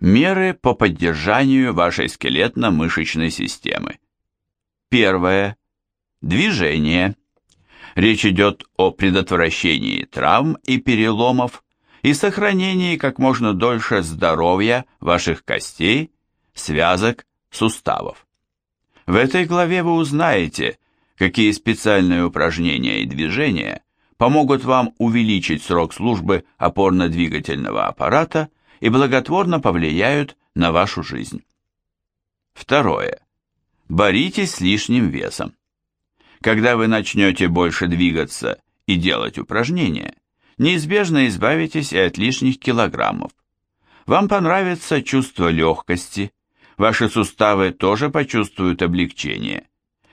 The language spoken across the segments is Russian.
Меры по поддержанию вашей скелетно-мышечной системы. Первое. Движение. Речь идет о предотвращении травм и переломов и сохранении как можно дольше здоровья ваших костей, связок, суставов. В этой главе вы узнаете, какие специальные упражнения и движения помогут вам увеличить срок службы опорно-двигательного аппарата и благотворно повлияют на вашу жизнь. Второе. Боритесь с лишним весом. Когда вы начнете больше двигаться и делать упражнения, неизбежно избавитесь и от лишних килограммов. Вам понравится чувство легкости, ваши суставы тоже почувствуют облегчение,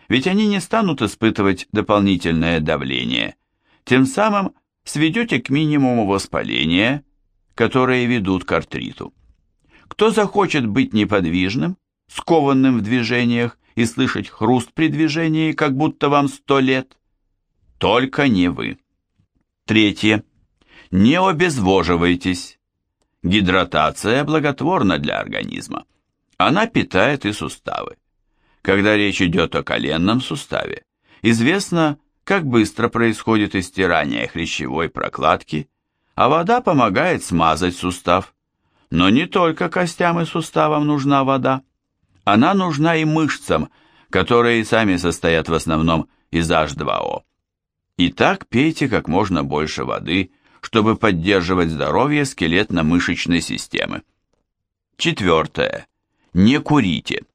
ведь они не станут испытывать дополнительное давление, тем самым сведете к минимуму воспаления, которые ведут к артриту. Кто захочет быть неподвижным, скованным в движениях и слышать хруст при движении, как будто вам сто лет? Только не вы. Третье. Не обезвоживайтесь. Гидратация благотворна для организма. Она питает и суставы. Когда речь идет о коленном суставе, известно, как быстро происходит истирание хрящевой прокладки, а вода помогает смазать сустав. Но не только костям и суставам нужна вода. Она нужна и мышцам, которые сами состоят в основном из H2O. Итак, пейте как можно больше воды, чтобы поддерживать здоровье скелетно-мышечной системы. Четвертое. Не курите.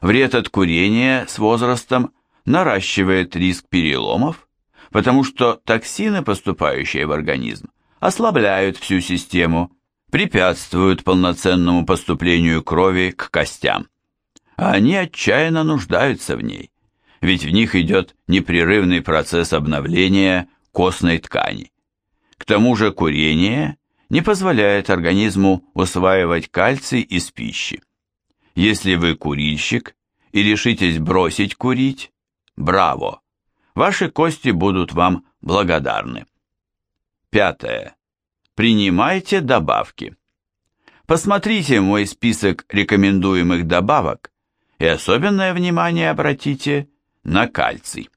Вред от курения с возрастом наращивает риск переломов, потому что токсины, поступающие в организм, ослабляют всю систему, препятствуют полноценному поступлению крови к костям. А они отчаянно нуждаются в ней, ведь в них идет непрерывный процесс обновления костной ткани. К тому же курение не позволяет организму усваивать кальций из пищи. Если вы курильщик и решитесь бросить курить, браво! Ваши кости будут вам благодарны. Пятое. Принимайте добавки. Посмотрите мой список рекомендуемых добавок и особенное внимание обратите на кальций.